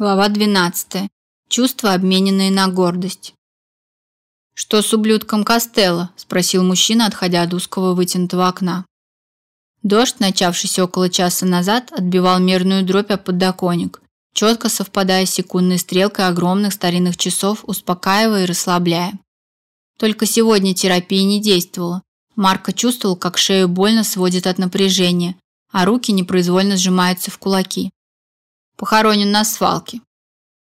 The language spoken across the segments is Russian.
Глава 12. Чувства, обмененные на гордость. «Что с ублюдком Костелло?» – спросил мужчина, отходя от узкого вытянутого окна. Дождь, начавшийся около часа назад, отбивал мерную дробь о подоконник, четко совпадая с секундной стрелкой огромных старинных часов, успокаивая и расслабляя. Только сегодня терапия не действовала. Марко чувствовал, как шею больно сводит от напряжения, а руки непроизвольно сжимаются в кулаки похоронен на свалке.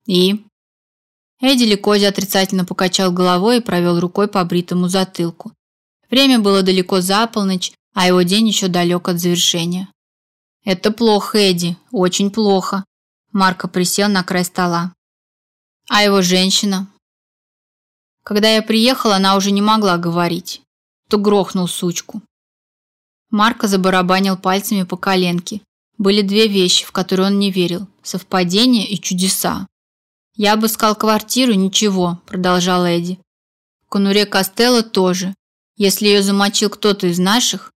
И Эдди Ликози отрицательно покачал головой и провел рукой по бритому затылку. Время было далеко за полночь, а его день еще далек от завершения. Это плохо, Эдди, очень плохо. Марко присел на край стола. А его женщина? Когда я приехал, она уже не могла говорить. То грохнул сучку. Марко забарабанил пальцами по коленке. Были две вещи, в которые он не верил – совпадение и чудеса. «Я обыскал квартиру, ничего», – продолжал Эдди. В конуре Костелло тоже. Если ее замочил кто-то из наших…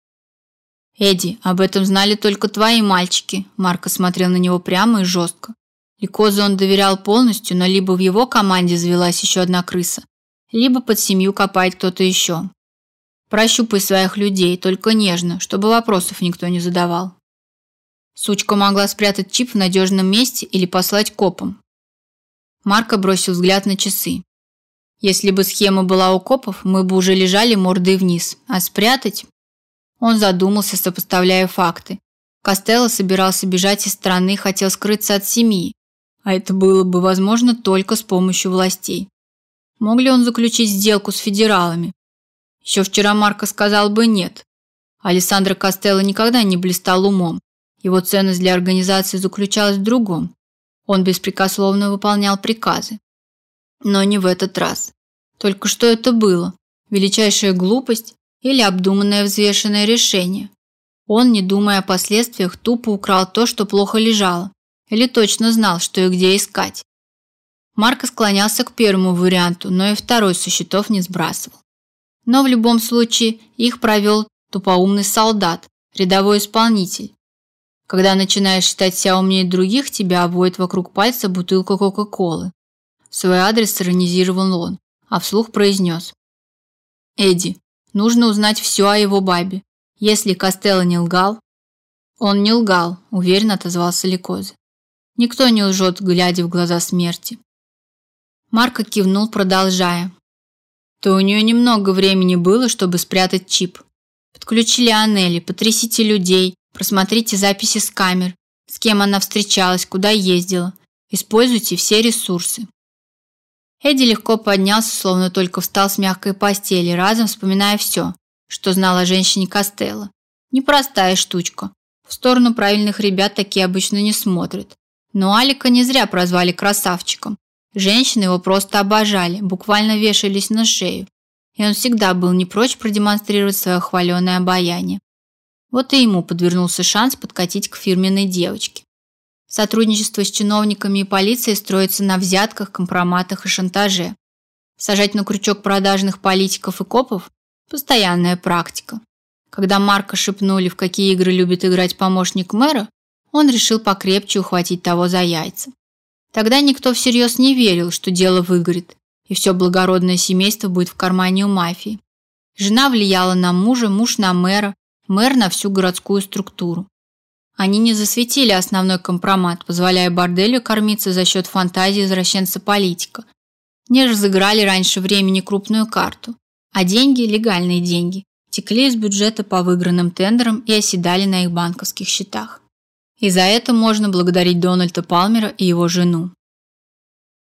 «Эдди, об этом знали только твои мальчики», – Марко смотрел на него прямо и жестко. Ликозу он доверял полностью, но либо в его команде завелась еще одна крыса, либо под семью копает кто-то еще. Прощупай своих людей, только нежно, чтобы вопросов никто не задавал. Сучка могла спрятать чип в надежном месте или послать копам. Марко бросил взгляд на часы. Если бы схема была у копов, мы бы уже лежали мордой вниз, а спрятать? Он задумался, сопоставляя факты. Костелло собирался бежать из страны, хотел скрыться от семьи, а это было бы возможно только с помощью властей. Мог ли он заключить сделку с федералами? Еще вчера Марко сказал бы нет. Алессандро Костелло никогда не блистал умом, его ценность для организации заключалась в другом. Он беспрекословно выполнял приказы. Но не в этот раз. Только что это было? Величайшая глупость или обдуманное взвешенное решение? Он, не думая о последствиях, тупо украл то, что плохо лежало, или точно знал, что и где искать. Марко склонялся к первому варианту, но и второй со счетов не сбрасывал. Но в любом случае их провел тупоумный солдат, рядовой исполнитель, когда начинаешь считать себя умнее других, тебя обводит вокруг пальца бутылка Кока-Колы. В свой адрес сиронизировал он, а вслух произнес. Эдди, нужно узнать все о его бабе. Если Костелло не лгал... Он не лгал, уверенно отозвался Ликозе. Никто не лжет, глядя в глаза смерти. Марко кивнул, продолжая. То у нее немного времени было, чтобы спрятать чип. Подключили Анели, потрясите людей, Просмотрите записи с камер, с кем она встречалась, куда ездила. Используйте все ресурсы. Эдди легко поднялся, словно только встал с мягкой постели, разом вспоминая все, что знала о женщине Костелло. Непростая штучка. В сторону правильных ребят такие обычно не смотрят. Но Алика не зря прозвали красавчиком. Женщины его просто обожали, буквально вешались на шею. И он всегда был не прочь продемонстрировать свое хваленое обаяние. Вот и ему подвернулся шанс подкатить к фирменной девочке. Сотрудничество с чиновниками и полицией строится на взятках, компроматах и шантаже. Сажать на крючок продажных политиков и копов – постоянная практика. Когда Марка шепнули, в какие игры любит играть помощник мэра, он решил покрепче ухватить того за яйца. Тогда никто всерьез не верил, что дело выгорит, и все благородное семейство будет в кармане у мафии. Жена влияла на мужа, муж на мэра, мэр на всю городскую структуру. Они не засветили основной компромат, позволяя борделю кормиться за счет фантазии извращенца-политика. Не разыграли раньше времени крупную карту, а деньги, легальные деньги, текли из бюджета по выигранным тендерам и оседали на их банковских счетах. И за это можно благодарить Дональда Палмера и его жену.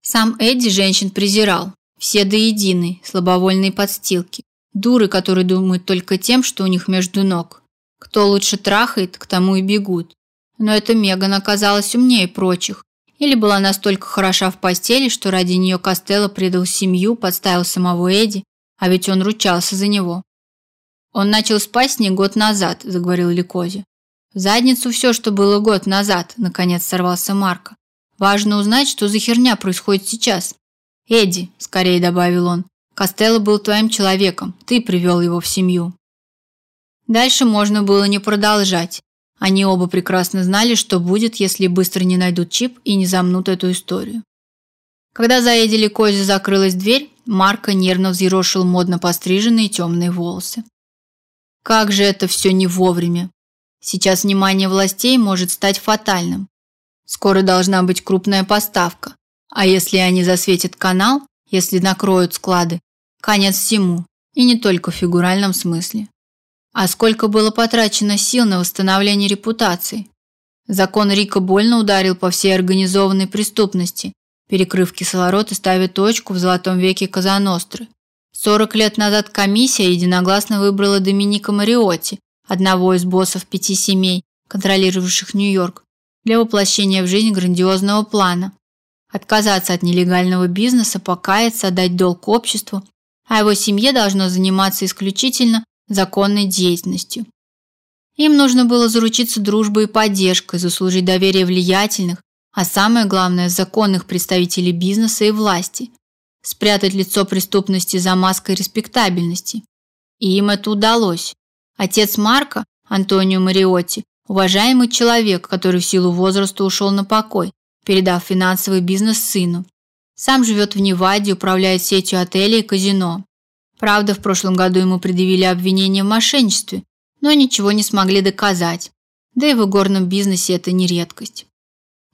Сам Эдди женщин презирал, все до единой, слабовольные подстилки, Дуры, которые думают только тем, что у них между ног. Кто лучше трахает, к тому и бегут. Но эта Меган оказалась умнее прочих. Или была настолько хороша в постели, что ради нее Костелло предал семью, подставил самого Эдди, а ведь он ручался за него. Он начал спать с ней год назад, заговорил Ликози. В задницу все, что было год назад, наконец сорвался Марко. Важно узнать, что за херня происходит сейчас. Эдди, скорее добавил он, Костелло был твоим человеком, ты привел его в семью. Дальше можно было не продолжать. Они оба прекрасно знали, что будет, если быстро не найдут чип и не замнут эту историю. Когда за Эдди Кози закрылась дверь, Марко нервно взъерошил модно постриженные темные волосы. Как же это все не вовремя. Сейчас внимание властей может стать фатальным. Скоро должна быть крупная поставка. А если они засветят канал, если накроют склады, конец всему, и не только в фигуральном смысле. А сколько было потрачено сил на восстановление репутации? Закон Рика больно ударил по всей организованной преступности, перекрыв кислород и ставя точку в золотом веке Казаностры. 40 лет назад комиссия единогласно выбрала Доминика Мариотти, одного из боссов пяти семей, контролировавших Нью-Йорк, для воплощения в жизнь грандиозного плана. Отказаться от нелегального бизнеса, покаяться, отдать долг обществу, а его семье должно заниматься исключительно законной деятельностью. Им нужно было заручиться дружбой и поддержкой, заслужить доверие влиятельных, а самое главное законных представителей бизнеса и власти, спрятать лицо преступности за маской респектабельности. И им это удалось. Отец Марка, Антонио Мариотти, уважаемый человек, который в силу возраста ушел на покой, передав финансовый бизнес сыну. Сам живет в Неваде, управляет сетью отелей и казино. Правда, в прошлом году ему предъявили обвинение в мошенничестве, но ничего не смогли доказать. Да и в игорном бизнесе это не редкость.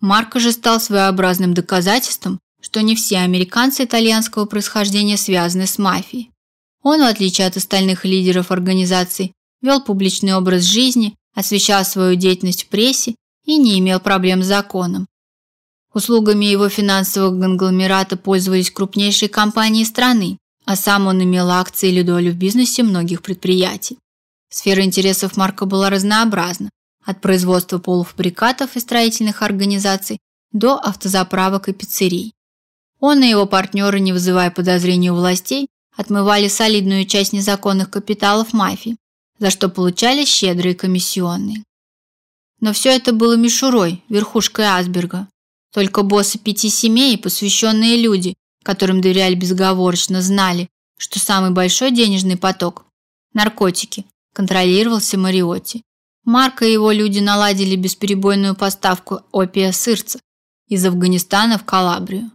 Марко же стал своеобразным доказательством, что не все американцы итальянского происхождения связаны с мафией. Он, в отличие от остальных лидеров организаций, вел публичный образ жизни, освещал свою деятельность в прессе и не имел проблем с законом. Услугами его финансового конгломерата пользовались крупнейшие компании страны, а сам он имел акции или долю в бизнесе многих предприятий. Сфера интересов Марка была разнообразна, от производства полуфабрикатов и строительных организаций до автозаправок и пиццерий. Он и его партнеры, не вызывая подозрений у властей, отмывали солидную часть незаконных капиталов мафии, за что получали щедрые комиссионные. Но все это было мишурой, верхушкой айсберга. Только боссы пяти семей и посвященные люди которым доверяли безоговорочно, знали, что самый большой денежный поток – наркотики – контролировался Мариотти. Марко и его люди наладили бесперебойную поставку опия-сырца из Афганистана в Калабрию.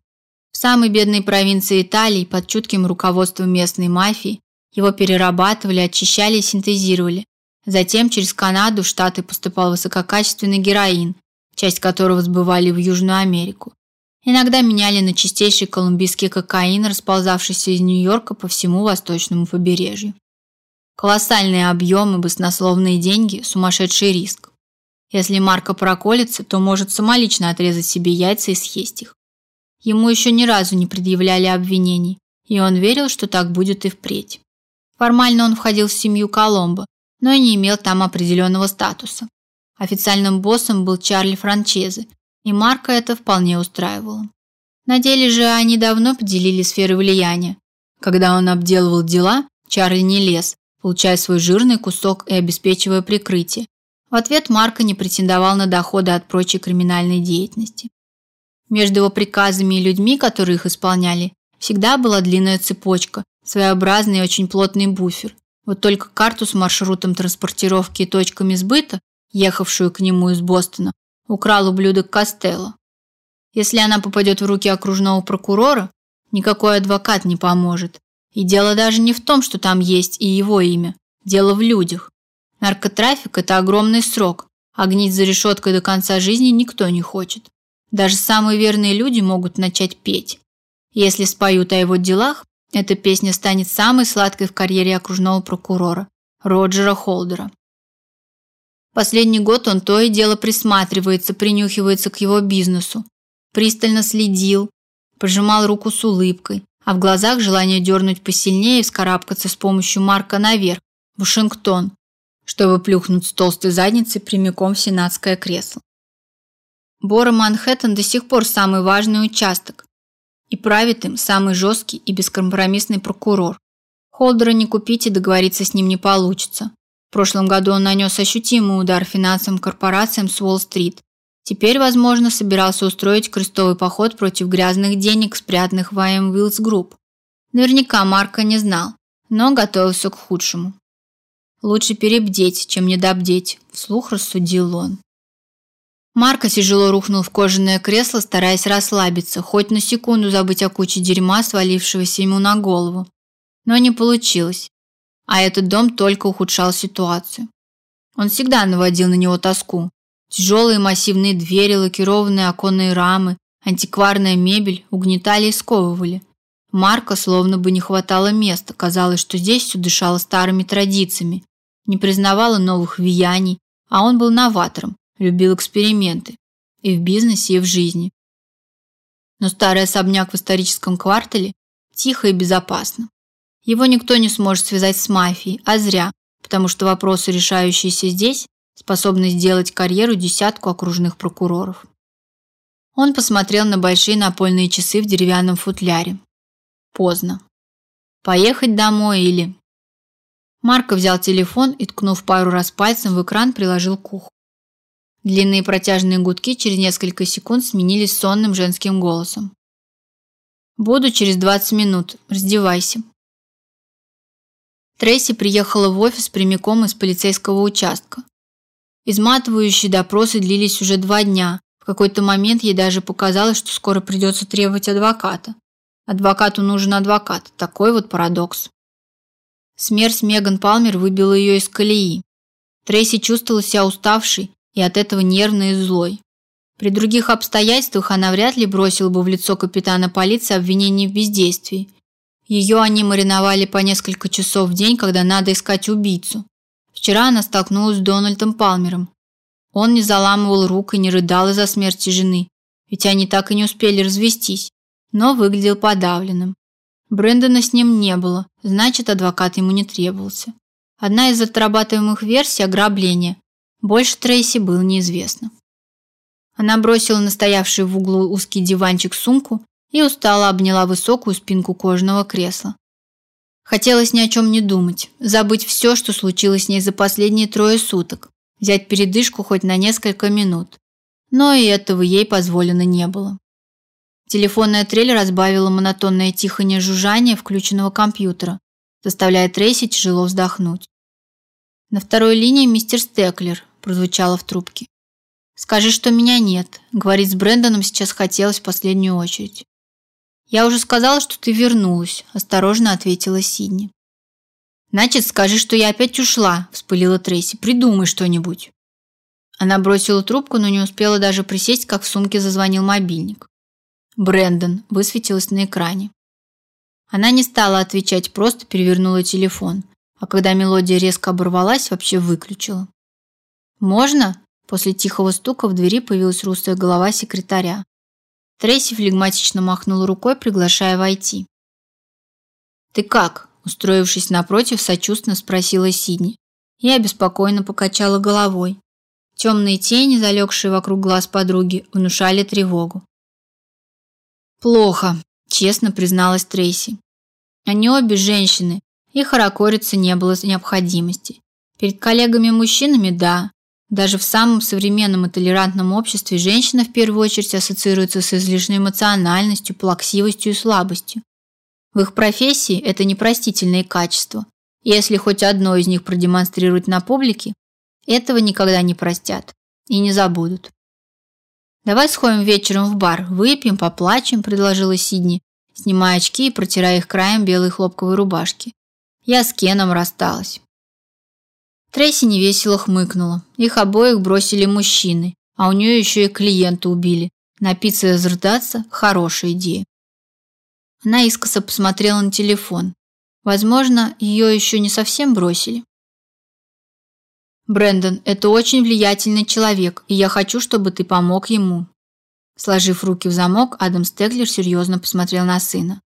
В самой бедной провинции Италии под чутким руководством местной мафии его перерабатывали, очищали и синтезировали. Затем через Канаду в Штаты поступал высококачественный героин, часть которого сбывали в Южную Америку. Иногда меняли на чистейший колумбийский кокаин, расползавшийся из Нью-Йорка по всему восточному побережью. Колоссальные объемы, баснословные деньги, сумасшедший риск. Если Марко проколется, то может самолично отрезать себе яйца и съесть их. Ему еще ни разу не предъявляли обвинений, и он верил, что так будет и впредь. Формально он входил в семью Коломбо, но не имел там определенного статуса. Официальным боссом был Чарли Франчезе, и Марка это вполне устраивало. На деле же они давно поделили сферы влияния. Когда он обделывал дела, Чарли не лез, получая свой жирный кусок и обеспечивая прикрытие. В ответ Марка не претендовал на доходы от прочей криминальной деятельности. Между его приказами и людьми, которые их исполняли, всегда была длинная цепочка, своеобразный и очень плотный буфер. Вот только карту с маршрутом транспортировки и точками сбыта, ехавшую к нему из Бостона, украл ублюдок Костелло. Если она попадет в руки окружного прокурора, никакой адвокат не поможет. И дело даже не в том, что там есть и его имя. Дело в людях. Наркотрафик – это огромный срок, а гнить за решеткой до конца жизни никто не хочет. Даже самые верные люди могут начать петь. Если споют о его делах, эта песня станет самой сладкой в карьере окружного прокурора Роджера Холдера. Последний год он то и дело присматривается, принюхивается к его бизнесу, пристально следил, пожимал руку с улыбкой, а в глазах желание дернуть посильнее и вскарабкаться с помощью Марка наверх, в Вашингтон, чтобы плюхнуть с толстой задницей прямиком в сенатское кресло. Бора Манхэттен до сих пор самый важный участок, и правит им самый жесткий и бескомпромиссный прокурор. Холдера не купить и договориться с ним не получится прошлом году он нанес ощутимый удар финансовым корпорациям с Уолл-стрит. Теперь, возможно, собирался устроить крестовый поход против грязных денег, спрятанных в IM Wills Group. Наверняка Марка не знал, но готовился к худшему. Лучше перебдеть, чем недобдеть, вслух рассудил он. Марко тяжело рухнул в кожаное кресло, стараясь расслабиться, хоть на секунду забыть о куче дерьма, свалившегося ему на голову. Но не получилось. А этот дом только ухудшал ситуацию. Он всегда наводил на него тоску. Тяжелые массивные двери, лакированные оконные рамы, антикварная мебель угнетали и сковывали. Марка словно бы не хватало места, казалось, что здесь все дышало старыми традициями, не признавала новых влияний, а он был новатором, любил эксперименты и в бизнесе, и в жизни. Но старый особняк в историческом квартале тихо и безопасно. Его никто не сможет связать с мафией, а зря, потому что вопросы, решающиеся здесь, способны сделать карьеру десятку окружных прокуроров. Он посмотрел на большие напольные часы в деревянном футляре. Поздно. Поехать домой или... Марко взял телефон и, ткнув пару раз пальцем в экран, приложил к уху. Длинные протяжные гудки через несколько секунд сменились сонным женским голосом. «Буду через 20 минут. Раздевайся». Трейси приехала в офис прямиком из полицейского участка. Изматывающие допросы длились уже два дня. В какой-то момент ей даже показалось, что скоро придется требовать адвоката. Адвокату нужен адвокат. Такой вот парадокс. Смерть Меган Палмер выбила ее из колеи. Трейси чувствовала себя уставшей и от этого нервной и злой. При других обстоятельствах она вряд ли бросила бы в лицо капитана полиции обвинение в бездействии. Ее они мариновали по несколько часов в день, когда надо искать убийцу. Вчера она столкнулась с Дональдом Палмером. Он не заламывал рук и не рыдал из-за смерти жены, ведь они так и не успели развестись, но выглядел подавленным. Брэндона с ним не было, значит, адвокат ему не требовался. Одна из отрабатываемых версий ограбления, больше Трейси было неизвестно. Она бросила на стоявший в углу узкий диванчик сумку и устало обняла высокую спинку кожаного кресла. Хотелось ни о чем не думать, забыть все, что случилось с ней за последние трое суток, взять передышку хоть на несколько минут. Но и этого ей позволено не было. Телефонная трель разбавила монотонное тихое жужжание включенного компьютера, заставляя Трейси тяжело вздохнуть. На второй линии мистер Стеклер, прозвучало в трубке. Скажи, что меня нет. Говорить с Брэндоном сейчас хотелось в последнюю очередь. Я уже сказала, что ты вернулась, осторожно ответила Сидни. Значит, скажи, что я опять ушла, вспылила Трейси. Придумай что-нибудь. Она бросила трубку, но не успела даже присесть, как в сумке зазвонил мобильник. Брэндон высветилось на экране. Она не стала отвечать, просто перевернула телефон, а когда мелодия резко оборвалась, вообще выключила. «Можно?» После тихого стука в двери появилась русая голова секретаря. Трейси флегматично махнула рукой, приглашая войти. «Ты как?» – устроившись напротив, сочувственно спросила Сидни. Я беспокойно покачала головой. Темные тени, залегшие вокруг глаз подруги, внушали тревогу. «Плохо», – честно призналась Трейси. Они обе женщины, и хорокориться не было необходимости. Перед коллегами-мужчинами – да, даже в самом современном и толерантном обществе женщина в первую очередь ассоциируется с излишней эмоциональностью, плаксивостью и слабостью. В их профессии это непростительные качества. Если хоть одно из них продемонстрировать на публике, этого никогда не простят и не забудут. «Давай сходим вечером в бар, выпьем, поплачем», – предложила Сидни, снимая очки и протирая их краем белой хлопковой рубашки. «Я с Кеном рассталась». Трейси невесело хмыкнула. Их обоих бросили мужчины, а у нее еще и клиента убили. Напиться и разрыдаться – хорошая идея. Она искоса посмотрела на телефон. Возможно, ее еще не совсем бросили. Брэндон, это очень влиятельный человек, и я хочу, чтобы ты помог ему. Сложив руки в замок, Адам Стеклер серьезно посмотрел на сына.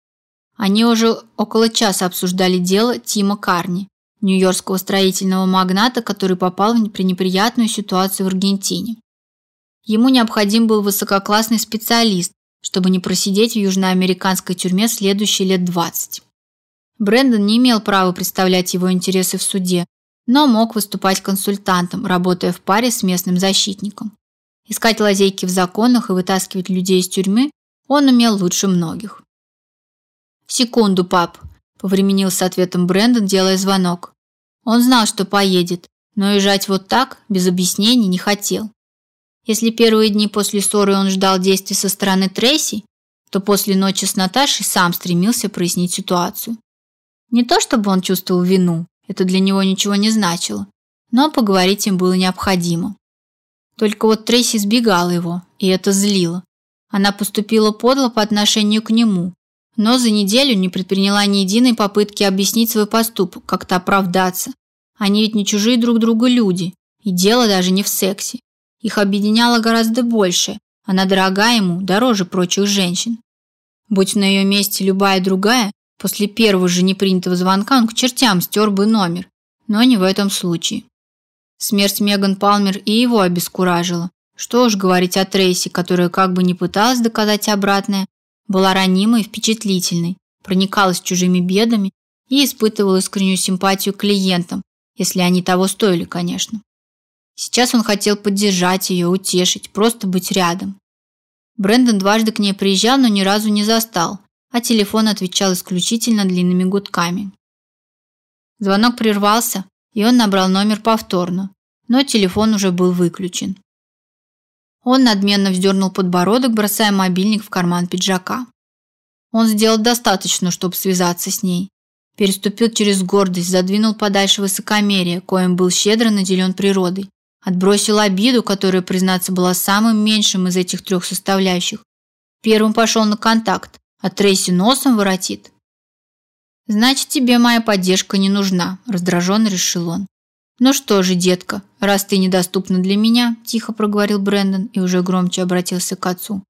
Они уже около часа обсуждали дело Тима Карни, нью-йоркского строительного магната, который попал в пренеприятную ситуацию в Аргентине. Ему необходим был высококлассный специалист, чтобы не просидеть в южноамериканской тюрьме следующие лет 20. Брэндон не имел права представлять его интересы в суде, но мог выступать консультантом, работая в паре с местным защитником. Искать лазейки в законах и вытаскивать людей из тюрьмы он умел лучше многих. «Секунду, пап», – повременил с ответом Брэндон, делая звонок. Он знал, что поедет, но уезжать вот так, без объяснений, не хотел. Если первые дни после ссоры он ждал действий со стороны Трейси, то после ночи с Наташей сам стремился прояснить ситуацию. Не то чтобы он чувствовал вину, это для него ничего не значило, но поговорить им было необходимо. Только вот Трейси избегала его, и это злило. Она поступила подло по отношению к нему, но за неделю не предприняла ни единой попытки объяснить свой поступок, как-то оправдаться. Они ведь не чужие друг другу люди, и дело даже не в сексе. Их объединяло гораздо больше. Она дорога ему, дороже прочих женщин. Будь на ее месте любая другая, после первого же непринятого звонка он к чертям стер бы номер. Но не в этом случае. Смерть Меган Палмер и его обескуражила. Что уж говорить о Трейси, которая как бы не пыталась доказать обратное, была ранимой и впечатлительной, проникалась чужими бедами и испытывала искреннюю симпатию к клиентам, если они того стоили, конечно. Сейчас он хотел поддержать ее, утешить, просто быть рядом. Брэндон дважды к ней приезжал, но ни разу не застал, а телефон отвечал исключительно длинными гудками. Звонок прервался, и он набрал номер повторно, но телефон уже был выключен. Он надменно вздернул подбородок, бросая мобильник в карман пиджака. Он сделал достаточно, чтобы связаться с ней. Переступил через гордость, задвинул подальше высокомерие, коим был щедро наделен природой. Отбросил обиду, которая, признаться, была самым меньшим из этих трех составляющих. Первым пошел на контакт, а Трейси носом воротит. «Значит, тебе моя поддержка не нужна», – раздраженно решил он. «Ну что же, детка, раз ты недоступна для меня», – тихо проговорил Брэндон и уже громче обратился к отцу.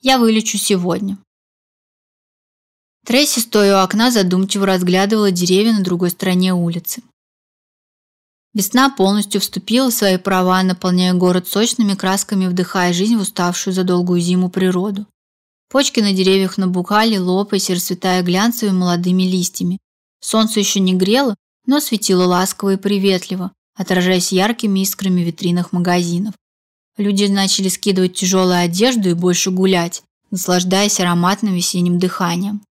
«Я вылечу сегодня». Трейси, стоя у окна, задумчиво разглядывала деревья на другой стороне улицы. Весна полностью вступила в свои права, наполняя город сочными красками, вдыхая жизнь в уставшую за долгую зиму природу. Почки на деревьях набухали, лопаясь и расцветая глянцевыми молодыми листьями. Солнце еще не грело, но светило ласково и приветливо, отражаясь яркими искрами в витринах магазинов. Люди начали скидывать тяжелую одежду и больше гулять, наслаждаясь ароматным весенним дыханием.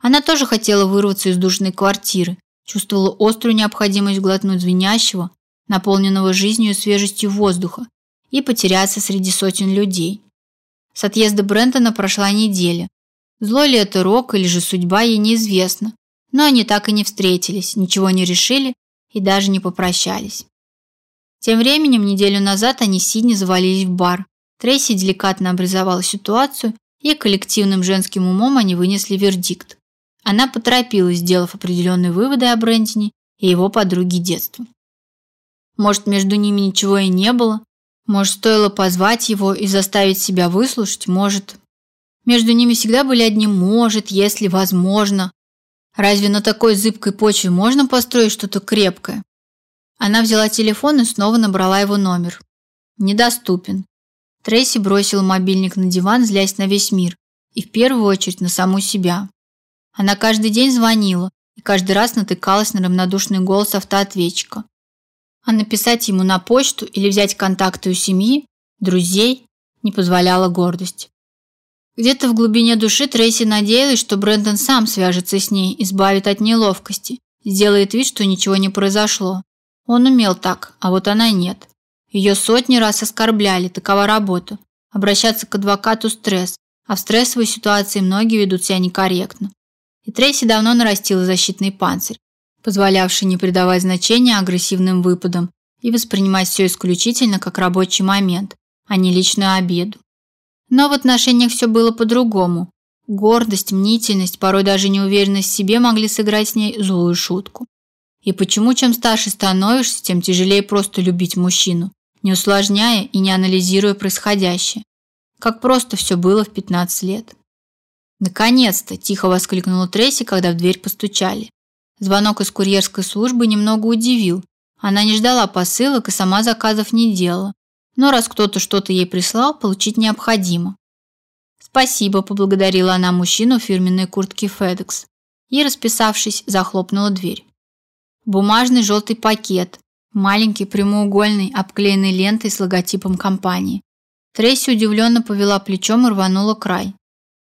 Она тоже хотела вырваться из душной квартиры, чувствовала острую необходимость глотнуть звенящего, наполненного жизнью и свежестью воздуха, и потеряться среди сотен людей. С отъезда Брентона прошла неделя. Злой ли это рок или же судьба, ей неизвестно, но они так и не встретились, ничего не решили и даже не попрощались. Тем временем, неделю назад они с Сидни завалились в бар. Трейси деликатно обрисовала ситуацию, и коллективным женским умом они вынесли вердикт. Она поторопилась, сделав определенные выводы о Брэндине и его подруге детства. Может, между ними ничего и не было? Может, стоило позвать его и заставить себя выслушать? Может, между ними всегда были одни «может», «если», «возможно», Разве на такой зыбкой почве можно построить что-то крепкое? Она взяла телефон и снова набрала его номер. Недоступен. Трейси бросила мобильник на диван, злясь на весь мир, и в первую очередь на саму себя. Она каждый день звонила и каждый раз натыкалась на равнодушный голос автоответчика. А написать ему на почту или взять контакты у семьи, друзей не позволяла гордость. Где-то в глубине души Трейси надеялась, что Брэндон сам свяжется с ней, избавит от неловкости, сделает вид, что ничего не произошло. Он умел так, а вот она нет. Ее сотни раз оскорбляли, такова работа. Обращаться к адвокату стресс, а в стрессовой ситуации многие ведут себя некорректно. И Трейси давно нарастила защитный панцирь, позволявший не придавать значения агрессивным выпадам и воспринимать все исключительно как рабочий момент, а не личную обиду. Но в отношениях все было по-другому. Гордость, мнительность, порой даже неуверенность в себе могли сыграть с ней злую шутку. И почему чем старше становишься, тем тяжелее просто любить мужчину, не усложняя и не анализируя происходящее. Как просто все было в 15 лет. Наконец-то, тихо воскликнула Трейси, когда в дверь постучали. Звонок из курьерской службы немного удивил. Она не ждала посылок и сама заказов не делала, но раз кто-то что-то ей прислал, получить необходимо. «Спасибо», – поблагодарила она мужчину в фирменной куртке FedEx и, расписавшись, захлопнула дверь. Бумажный желтый пакет, маленький прямоугольный, обклеенный лентой с логотипом компании. Трейси удивленно повела плечом и рванула край.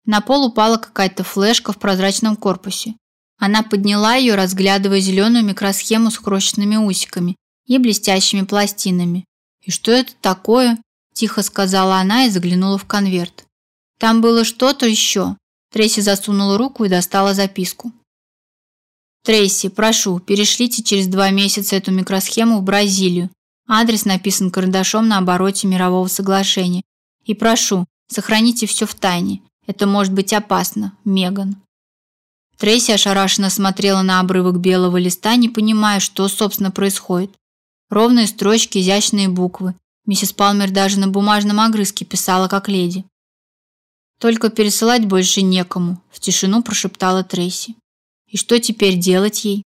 На пол упала какая-то флешка в прозрачном корпусе. Она подняла ее, разглядывая зеленую микросхему с крошечными усиками и блестящими пластинами. «И что это такое?» – тихо сказала она и заглянула в конверт. Там было что-то еще. Трейси засунула руку и достала записку. Трейси, прошу, перешлите через два месяца эту микросхему в Бразилию. Адрес написан карандашом на обороте мирового соглашения. И прошу, сохраните все в тайне. Это может быть опасно, Меган. Трейси ошарашенно смотрела на обрывок белого листа, не понимая, что собственно происходит. Ровные строчки, изящные буквы. Миссис Палмер даже на бумажном огрызке писала как леди. Только пересылать больше некому, в тишину прошептала Трейси. И что теперь делать ей?